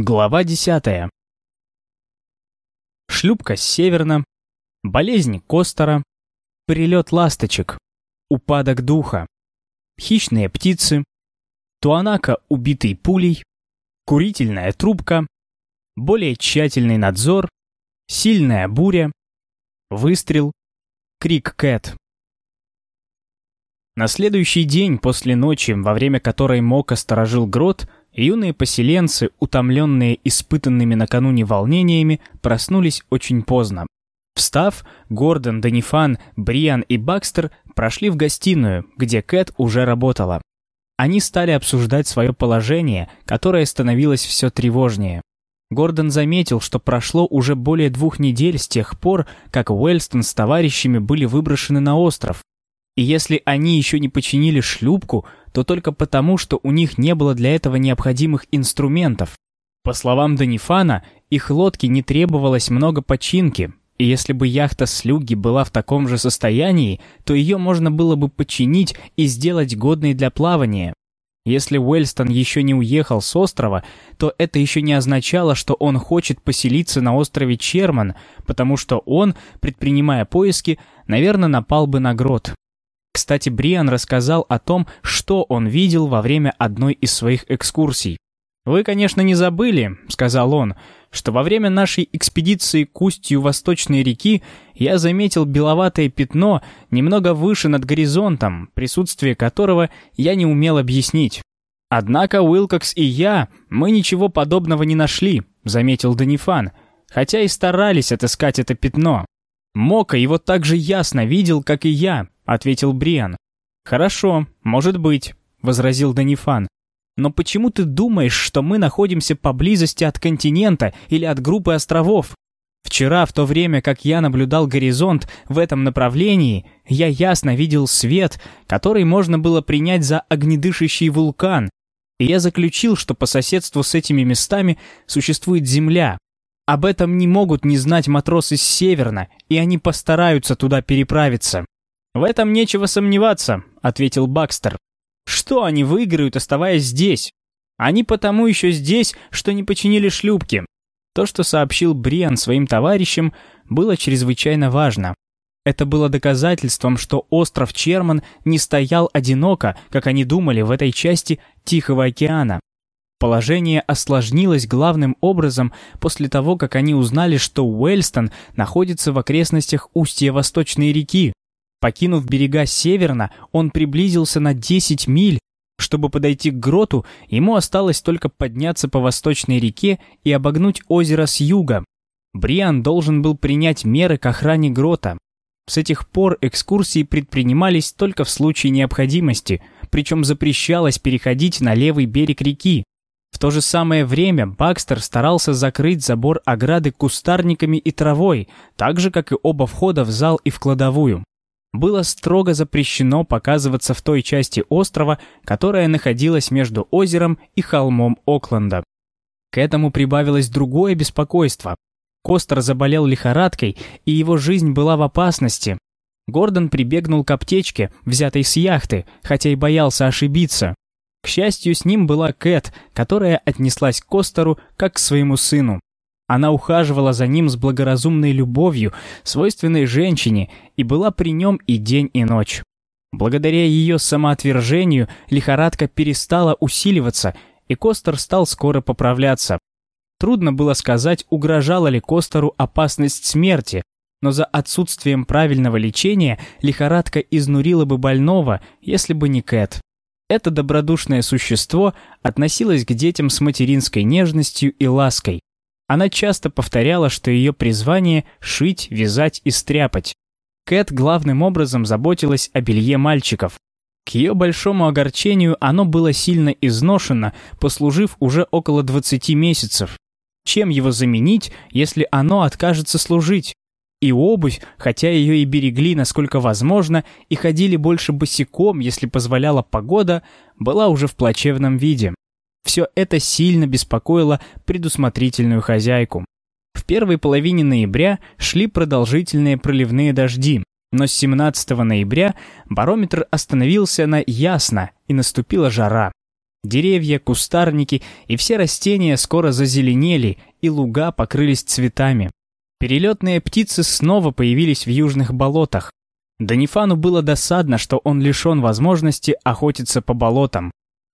Глава десятая. Шлюпка с северна, болезнь Костера, прилет ласточек, упадок духа, хищные птицы, туанака, убитый пулей, курительная трубка, более тщательный надзор, сильная буря, выстрел, крик Кэт. На следующий день после ночи, во время которой Мока сторожил грот, Юные поселенцы, утомленные испытанными накануне волнениями, проснулись очень поздно. Встав, Гордон, Данифан, Бриан и Бакстер прошли в гостиную, где Кэт уже работала. Они стали обсуждать свое положение, которое становилось все тревожнее. Гордон заметил, что прошло уже более двух недель с тех пор, как Уэльстон с товарищами были выброшены на остров. И если они еще не починили шлюпку, то только потому, что у них не было для этого необходимых инструментов. По словам Данифана, их лодке не требовалось много починки, и если бы яхта Слюги была в таком же состоянии, то ее можно было бы починить и сделать годной для плавания. Если Уэльстон еще не уехал с острова, то это еще не означало, что он хочет поселиться на острове Черман, потому что он, предпринимая поиски, наверное, напал бы на грот. Кстати, Бриан рассказал о том, что он видел во время одной из своих экскурсий. «Вы, конечно, не забыли», — сказал он, — «что во время нашей экспедиции к устью Восточной реки я заметил беловатое пятно немного выше над горизонтом, присутствие которого я не умел объяснить. Однако Уилкокс и я, мы ничего подобного не нашли», — заметил Данифан, хотя и старались отыскать это пятно. Мока его так же ясно видел, как и я, ответил Бриан. «Хорошо, может быть», — возразил Данифан. «Но почему ты думаешь, что мы находимся поблизости от континента или от группы островов? Вчера, в то время, как я наблюдал горизонт в этом направлении, я ясно видел свет, который можно было принять за огнедышащий вулкан, и я заключил, что по соседству с этими местами существует Земля. Об этом не могут не знать матросы с Северна, и они постараются туда переправиться. «В этом нечего сомневаться», — ответил Бакстер. «Что они выиграют, оставаясь здесь? Они потому еще здесь, что не починили шлюпки». То, что сообщил Бриан своим товарищам, было чрезвычайно важно. Это было доказательством, что остров Черман не стоял одиноко, как они думали в этой части Тихого океана. Положение осложнилось главным образом после того, как они узнали, что Уэльстон находится в окрестностях устья Восточной реки, Покинув берега северно, он приблизился на 10 миль. Чтобы подойти к гроту, ему осталось только подняться по восточной реке и обогнуть озеро с юга. Бриан должен был принять меры к охране грота. С этих пор экскурсии предпринимались только в случае необходимости, причем запрещалось переходить на левый берег реки. В то же самое время Бакстер старался закрыть забор ограды кустарниками и травой, так же, как и оба входа в зал и в кладовую было строго запрещено показываться в той части острова, которая находилась между озером и холмом Окленда. К этому прибавилось другое беспокойство. Костер заболел лихорадкой, и его жизнь была в опасности. Гордон прибегнул к аптечке, взятой с яхты, хотя и боялся ошибиться. К счастью, с ним была Кэт, которая отнеслась к Костеру как к своему сыну. Она ухаживала за ним с благоразумной любовью, свойственной женщине, и была при нем и день, и ночь. Благодаря ее самоотвержению лихорадка перестала усиливаться, и Костер стал скоро поправляться. Трудно было сказать, угрожала ли Костеру опасность смерти, но за отсутствием правильного лечения лихорадка изнурила бы больного, если бы не Кэт. Это добродушное существо относилось к детям с материнской нежностью и лаской. Она часто повторяла, что ее призвание — шить, вязать и стряпать. Кэт главным образом заботилась о белье мальчиков. К ее большому огорчению оно было сильно изношено, послужив уже около 20 месяцев. Чем его заменить, если оно откажется служить? И обувь, хотя ее и берегли насколько возможно, и ходили больше босиком, если позволяла погода, была уже в плачевном виде. Все это сильно беспокоило предусмотрительную хозяйку. В первой половине ноября шли продолжительные проливные дожди, но с 17 ноября барометр остановился на ясно и наступила жара. Деревья, кустарники и все растения скоро зазеленели, и луга покрылись цветами. Перелетные птицы снова появились в южных болотах. Данифану было досадно, что он лишен возможности охотиться по болотам.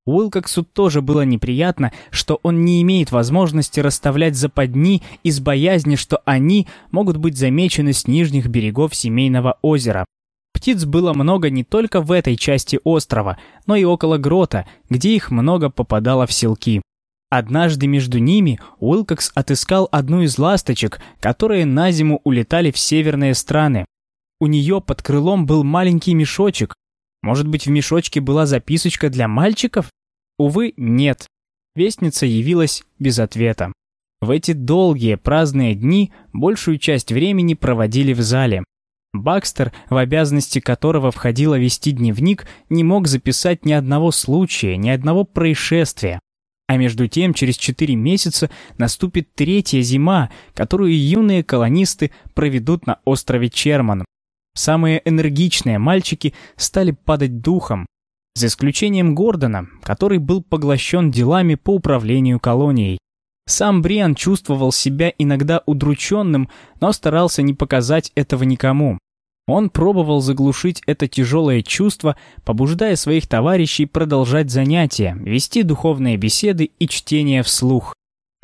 Уилкоксу тоже было неприятно, что он не имеет возможности расставлять западни из боязни, что они могут быть замечены с нижних берегов семейного озера. Птиц было много не только в этой части острова, но и около грота, где их много попадало в селки. Однажды между ними Уилкокс отыскал одну из ласточек, которые на зиму улетали в северные страны. У нее под крылом был маленький мешочек. Может быть, в мешочке была записочка для мальчиков? Увы, нет. Вестница явилась без ответа. В эти долгие праздные дни большую часть времени проводили в зале. Бакстер, в обязанности которого входило вести дневник, не мог записать ни одного случая, ни одного происшествия. А между тем, через четыре месяца наступит третья зима, которую юные колонисты проведут на острове Черман. Самые энергичные мальчики стали падать духом, за исключением Гордона, который был поглощен делами по управлению колонией. Сам Бриан чувствовал себя иногда удрученным, но старался не показать этого никому. Он пробовал заглушить это тяжелое чувство, побуждая своих товарищей продолжать занятия, вести духовные беседы и чтение вслух.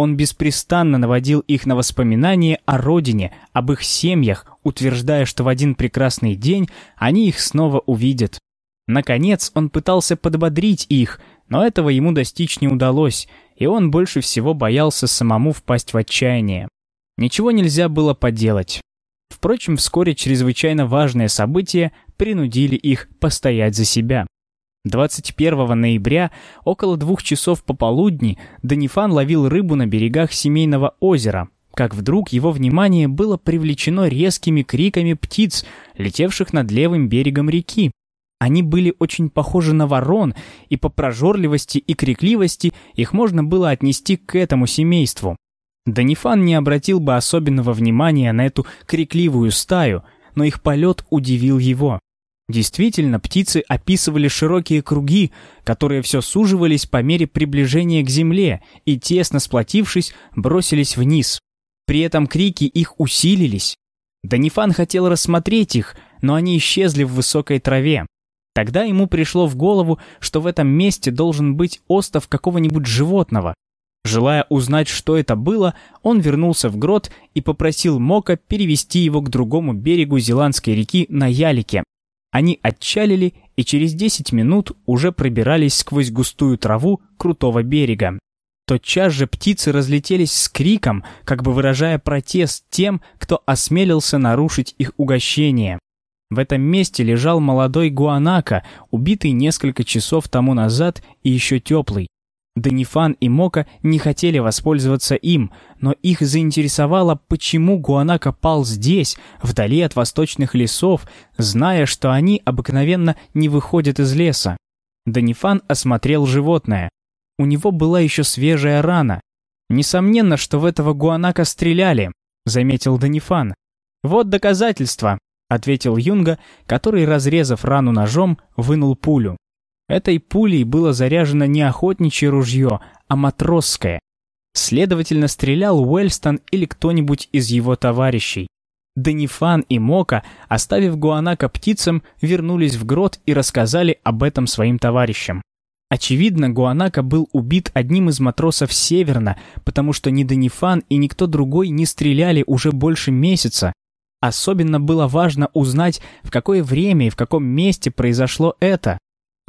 Он беспрестанно наводил их на воспоминания о родине, об их семьях, утверждая, что в один прекрасный день они их снова увидят. Наконец он пытался подбодрить их, но этого ему достичь не удалось, и он больше всего боялся самому впасть в отчаяние. Ничего нельзя было поделать. Впрочем, вскоре чрезвычайно важные события принудили их постоять за себя. 21 ноября, около двух часов пополудни, Данифан ловил рыбу на берегах семейного озера, как вдруг его внимание было привлечено резкими криками птиц, летевших над левым берегом реки. Они были очень похожи на ворон, и по прожорливости и крикливости их можно было отнести к этому семейству. Данифан не обратил бы особенного внимания на эту крикливую стаю, но их полет удивил его. Действительно, птицы описывали широкие круги, которые все суживались по мере приближения к земле и, тесно сплотившись, бросились вниз. При этом крики их усилились. Данифан хотел рассмотреть их, но они исчезли в высокой траве. Тогда ему пришло в голову, что в этом месте должен быть остов какого-нибудь животного, Желая узнать, что это было, он вернулся в грот и попросил Мока перевести его к другому берегу Зеландской реки на Ялике. Они отчалили и через 10 минут уже пробирались сквозь густую траву крутого берега. Тотчас же птицы разлетелись с криком, как бы выражая протест тем, кто осмелился нарушить их угощение. В этом месте лежал молодой гуанака, убитый несколько часов тому назад и еще теплый. Данифан и Мока не хотели воспользоваться им, но их заинтересовало, почему Гуанака пал здесь, вдали от восточных лесов, зная, что они обыкновенно не выходят из леса. Данифан осмотрел животное. У него была еще свежая рана. «Несомненно, что в этого Гуанака стреляли», — заметил Данифан. «Вот доказательство», — ответил Юнга, который, разрезав рану ножом, вынул пулю. Этой пулей было заряжено не охотничье ружье, а матросское. Следовательно, стрелял Уэльстон или кто-нибудь из его товарищей. Данифан и Мока, оставив Гуанака птицам, вернулись в грот и рассказали об этом своим товарищам. Очевидно, Гуанака был убит одним из матросов северно, потому что ни Данифан и никто другой не стреляли уже больше месяца. Особенно было важно узнать, в какое время и в каком месте произошло это.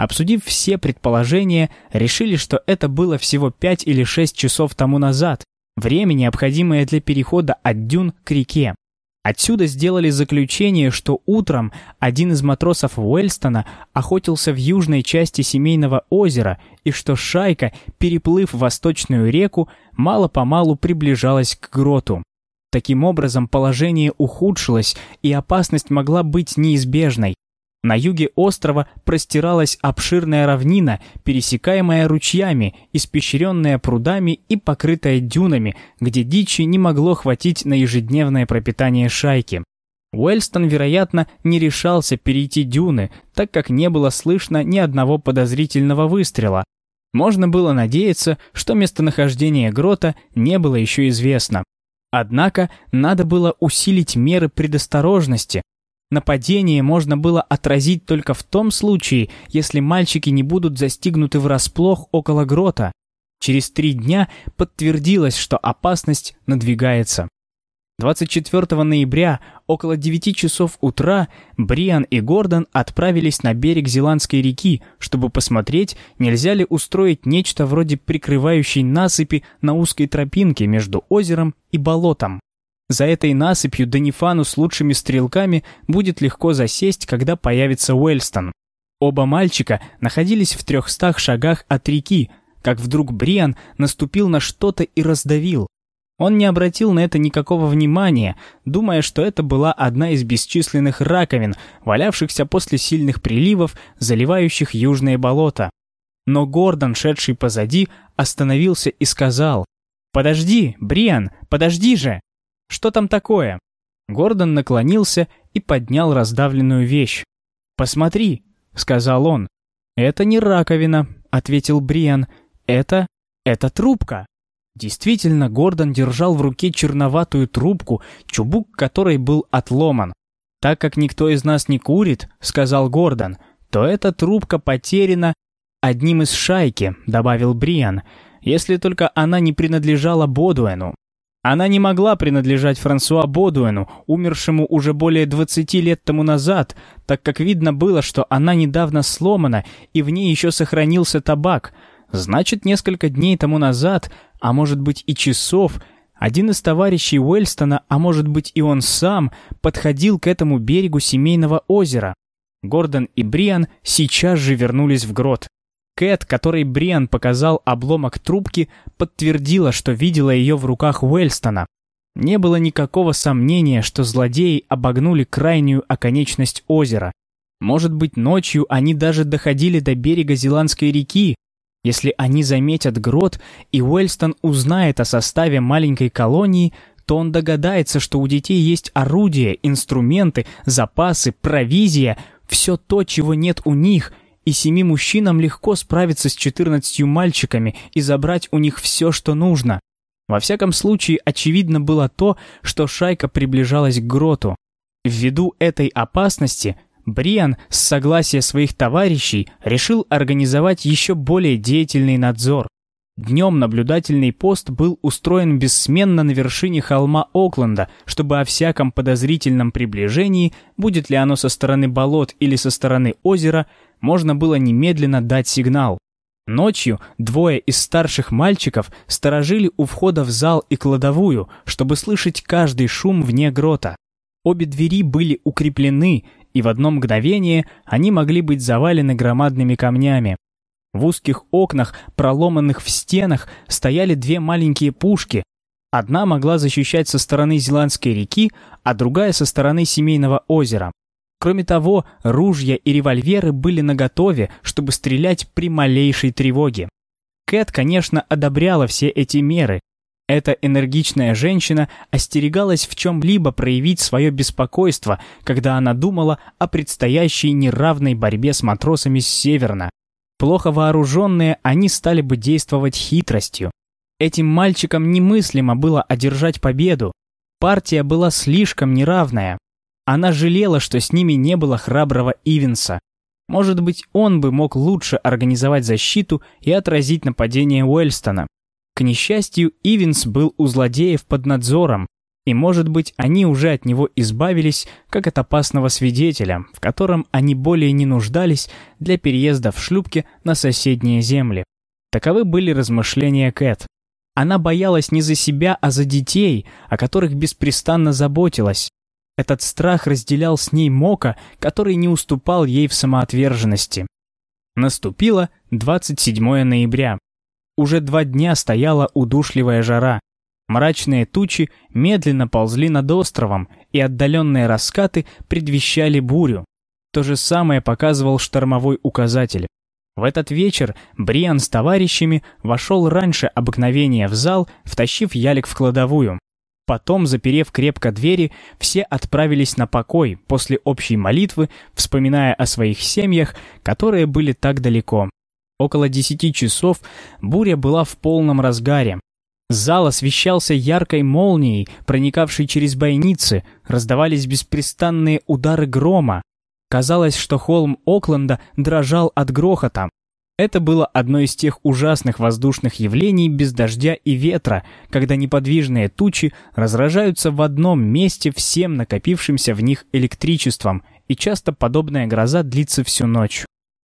Обсудив все предположения, решили, что это было всего 5 или 6 часов тому назад, время, необходимое для перехода от дюн к реке. Отсюда сделали заключение, что утром один из матросов Уэльстона охотился в южной части семейного озера и что шайка, переплыв восточную реку, мало-помалу приближалась к гроту. Таким образом, положение ухудшилось, и опасность могла быть неизбежной. На юге острова простиралась обширная равнина, пересекаемая ручьями, испещренная прудами и покрытая дюнами, где дичи не могло хватить на ежедневное пропитание шайки. Уэльстон, вероятно, не решался перейти дюны, так как не было слышно ни одного подозрительного выстрела. Можно было надеяться, что местонахождение грота не было еще известно. Однако надо было усилить меры предосторожности. Нападение можно было отразить только в том случае, если мальчики не будут застигнуты врасплох около грота. Через три дня подтвердилось, что опасность надвигается. 24 ноября около 9 часов утра Бриан и Гордон отправились на берег Зеландской реки, чтобы посмотреть, нельзя ли устроить нечто вроде прикрывающей насыпи на узкой тропинке между озером и болотом. За этой насыпью Данифану с лучшими стрелками будет легко засесть, когда появится Уэльстон. Оба мальчика находились в трехстах шагах от реки, как вдруг Бриан наступил на что-то и раздавил. Он не обратил на это никакого внимания, думая, что это была одна из бесчисленных раковин, валявшихся после сильных приливов, заливающих южные болота. Но Гордон, шедший позади, остановился и сказал, «Подожди, Бриан, подожди же! Что там такое?» Гордон наклонился и поднял раздавленную вещь. «Посмотри», — сказал он. «Это не раковина», — ответил Бриан. «Это... это трубка». Действительно, Гордон держал в руке черноватую трубку, чубук которой был отломан. «Так как никто из нас не курит», — сказал Гордон, — «то эта трубка потеряна одним из шайки», — добавил Бриан, «если только она не принадлежала Бодуэну». Она не могла принадлежать Франсуа Бодуэну, умершему уже более 20 лет тому назад, так как видно было, что она недавно сломана, и в ней еще сохранился табак. Значит, несколько дней тому назад а может быть и часов, один из товарищей Уэльстона, а может быть и он сам, подходил к этому берегу семейного озера. Гордон и Бриан сейчас же вернулись в грот. Кэт, которой Бриан показал обломок трубки, подтвердила, что видела ее в руках Уэльстона. Не было никакого сомнения, что злодеи обогнули крайнюю оконечность озера. Может быть, ночью они даже доходили до берега Зеландской реки, если они заметят грот, и Уэльстон узнает о составе маленькой колонии, то он догадается, что у детей есть орудия, инструменты, запасы, провизия, все то, чего нет у них, и семи мужчинам легко справиться с четырнадцатью мальчиками и забрать у них все, что нужно. Во всяком случае, очевидно было то, что шайка приближалась к гроту. Ввиду этой опасности Бриан с согласия своих товарищей решил организовать еще более деятельный надзор. Днем наблюдательный пост был устроен бессменно на вершине холма Окленда, чтобы о всяком подозрительном приближении, будет ли оно со стороны болот или со стороны озера, можно было немедленно дать сигнал. Ночью двое из старших мальчиков сторожили у входа в зал и кладовую, чтобы слышать каждый шум вне грота. Обе двери были укреплены, и в одно мгновение они могли быть завалены громадными камнями. В узких окнах, проломанных в стенах, стояли две маленькие пушки. Одна могла защищать со стороны Зеландской реки, а другая со стороны Семейного озера. Кроме того, ружья и револьверы были наготове, чтобы стрелять при малейшей тревоге. Кэт, конечно, одобряла все эти меры, эта энергичная женщина остерегалась в чем-либо проявить свое беспокойство, когда она думала о предстоящей неравной борьбе с матросами с Северна. Плохо вооруженные, они стали бы действовать хитростью. Этим мальчикам немыслимо было одержать победу. Партия была слишком неравная. Она жалела, что с ними не было храброго Ивенса. Может быть, он бы мог лучше организовать защиту и отразить нападение Уэльстона. К несчастью, Ивенс был у злодеев под надзором, и, может быть, они уже от него избавились, как от опасного свидетеля, в котором они более не нуждались для переезда в шлюпке на соседние земли. Таковы были размышления Кэт. Она боялась не за себя, а за детей, о которых беспрестанно заботилась. Этот страх разделял с ней Мока, который не уступал ей в самоотверженности. Наступило 27 ноября. Уже два дня стояла удушливая жара. Мрачные тучи медленно ползли над островом, и отдаленные раскаты предвещали бурю. То же самое показывал штормовой указатель. В этот вечер Бриан с товарищами вошел раньше обыкновения в зал, втащив ялик в кладовую. Потом, заперев крепко двери, все отправились на покой после общей молитвы, вспоминая о своих семьях, которые были так далеко. Около десяти часов буря была в полном разгаре. Зал освещался яркой молнией, проникавшей через бойницы, раздавались беспрестанные удары грома. Казалось, что холм Окленда дрожал от грохота. Это было одно из тех ужасных воздушных явлений без дождя и ветра, когда неподвижные тучи разражаются в одном месте всем накопившимся в них электричеством, и часто подобная гроза длится всю ночь.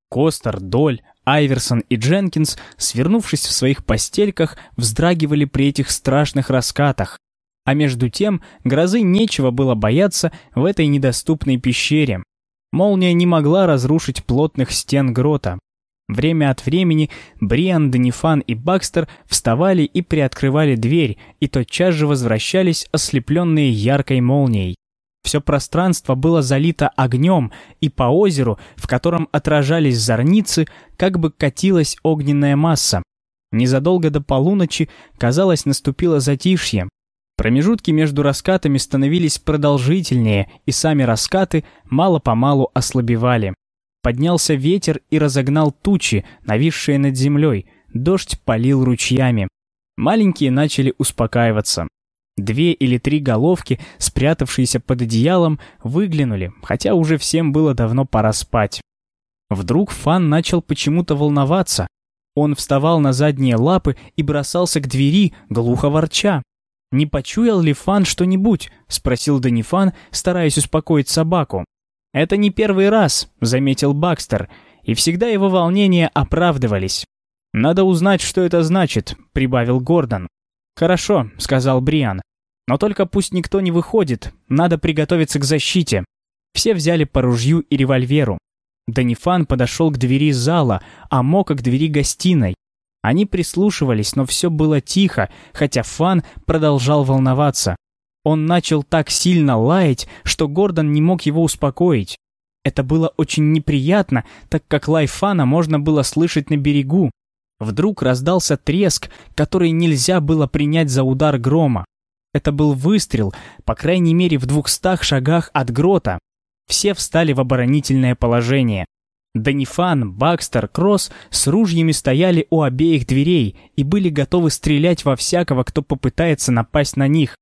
Костер, Доль, Айверсон и Дженкинс, свернувшись в своих постельках, вздрагивали при этих страшных раскатах. А между тем грозы нечего было бояться в этой недоступной пещере. Молния не могла разрушить плотных стен грота. Время от времени Бриан, Данифан и Бакстер вставали и приоткрывали дверь, и тотчас же возвращались, ослепленные яркой молнией. Все пространство было залито огнем, и по озеру, в котором отражались зорницы, как бы катилась огненная масса. Незадолго до полуночи, казалось, наступило затишье. Промежутки между раскатами становились продолжительнее, и сами раскаты мало-помалу ослабевали. Поднялся ветер и разогнал тучи, нависшие над землей. Дождь полил ручьями. Маленькие начали успокаиваться. Две или три головки, спрятавшиеся под одеялом, выглянули, хотя уже всем было давно пора спать. Вдруг Фан начал почему-то волноваться. Он вставал на задние лапы и бросался к двери, глухо ворча. «Не почуял ли Фан что-нибудь?» — спросил Данифан, стараясь успокоить собаку. «Это не первый раз», — заметил Бакстер, и всегда его волнения оправдывались. «Надо узнать, что это значит», — прибавил Гордон. «Хорошо», — сказал Бриан. «Но только пусть никто не выходит, надо приготовиться к защите». Все взяли по ружью и револьверу. Данифан подошел к двери зала, а Мока к двери гостиной. Они прислушивались, но все было тихо, хотя Фан продолжал волноваться. Он начал так сильно лаять, что Гордон не мог его успокоить. Это было очень неприятно, так как лай Фана можно было слышать на берегу. Вдруг раздался треск, который нельзя было принять за удар грома. Это был выстрел, по крайней мере в двухстах шагах от грота. Все встали в оборонительное положение. Данифан, Бакстер, Кросс с ружьями стояли у обеих дверей и были готовы стрелять во всякого, кто попытается напасть на них.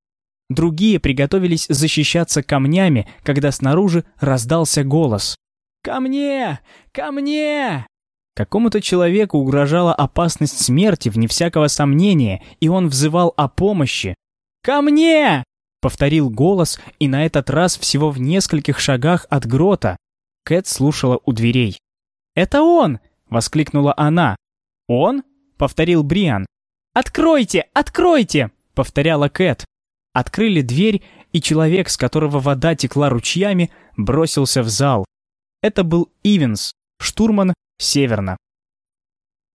Другие приготовились защищаться камнями, когда снаружи раздался голос. «Ко мне! Ко мне!» Какому-то человеку угрожала опасность смерти, вне всякого сомнения, и он взывал о помощи. «Ко мне!» — повторил голос, и на этот раз всего в нескольких шагах от грота. Кэт слушала у дверей. «Это он!» — воскликнула она. «Он?» — повторил Бриан. «Откройте! Откройте!» — повторяла Кэт. Открыли дверь, и человек, с которого вода текла ручьями, бросился в зал. Это был Ивенс, штурман Северна.